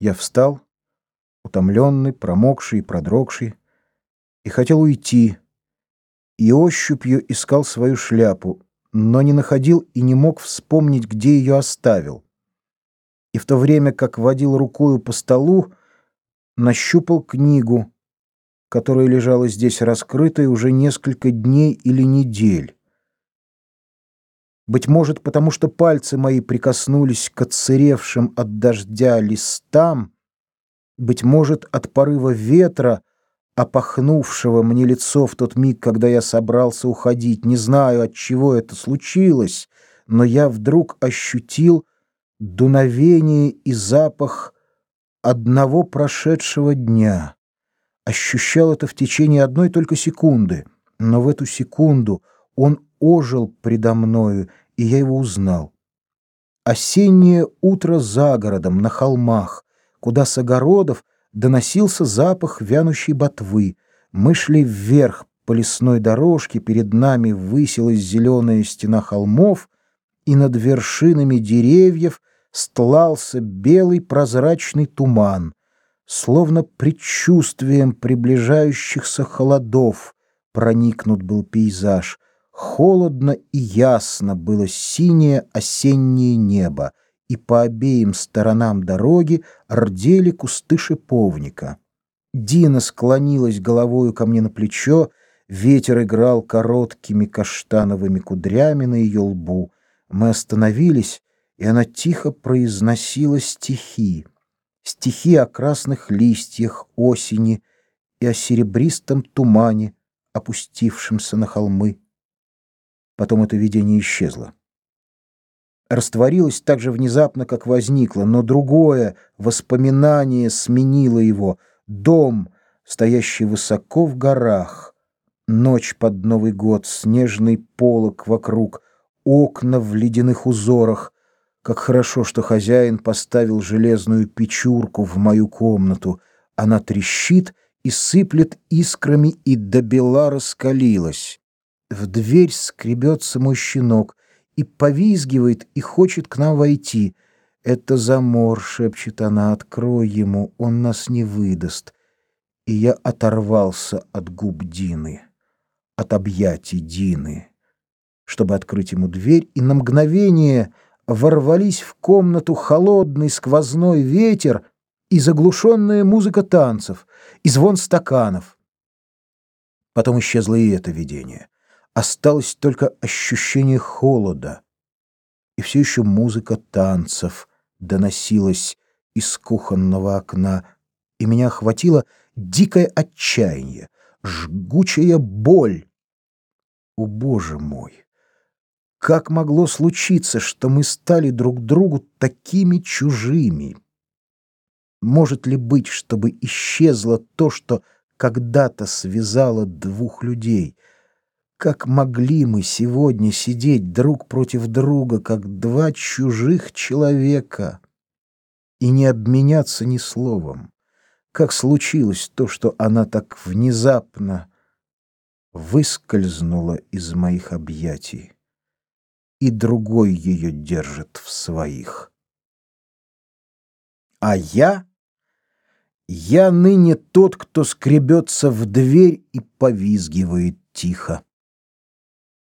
Я встал, утомленный, промокший продрогший, и хотел уйти, и ощупью искал свою шляпу, но не находил и не мог вспомнить, где ее оставил. И в то время, как водил рукою по столу, нащупал книгу, которая лежала здесь раскрытой уже несколько дней или недель. Быть может, потому что пальцы мои прикоснулись к отсыревшим от дождя листам, быть может, от порыва ветра, опахнувшего мне лицо в тот миг, когда я собрался уходить. Не знаю, от чего это случилось, но я вдруг ощутил дуновение и запах одного прошедшего дня. Ощущал это в течение одной только секунды, но в эту секунду он ожил предо мною, и я его узнал. Осеннее утро за городом, на холмах, куда с огородов доносился запах вянущей ботвы. Мы шли вверх по лесной дорожке, перед нами высилась зеленая стена холмов, и над вершинами деревьев стлался белый прозрачный туман, словно предчувствием приближающихся холодов проникнут был пейзаж — Холодно и ясно было синее осеннее небо, и по обеим сторонам дороги рдели кусты шиповника. Дина склонилась головою ко мне на плечо, ветер играл короткими каштановыми кудрями на ее лбу. Мы остановились, и она тихо произносила стихи. Стихи о красных листьях осени и о серебристом тумане, опустившемся на холмы. Потом это видение исчезло. Растворилось так же внезапно, как возникло, но другое воспоминание сменило его. Дом, стоящий высоко в горах, ночь под Новый год, снежный полог вокруг, окна в ледяных узорах. Как хорошо, что хозяин поставил железную печурку в мою комнату. Она трещит и сыплет искрами, и до бела раскалилась. В дверь скребется мой щенок и повизгивает и хочет к нам войти. «Это замор», — шепчет она, — «открой ему, он нас не выдаст». И я оторвался от губ Дины, от объятий Дины, чтобы открыть ему дверь, и на мгновение ворвались в комнату холодный сквозной ветер и заглушенная музыка танцев, и звон стаканов. Потом исчезло и это видение. Осталось только ощущение холода. И все еще музыка танцев доносилась из кухонного окна, и меня охватило дикое отчаяние, жгучая боль. О, Боже мой! Как могло случиться, что мы стали друг другу такими чужими? Может ли быть, чтобы исчезло то, что когда-то связало двух людей — как могли мы сегодня сидеть друг против друга, как два чужих человека, и не обменяться ни словом? Как случилось то, что она так внезапно выскользнула из моих объятий, и другой ее держит в своих? А я... Я ныне тот, кто скребется в дверь и повизгивает тихо.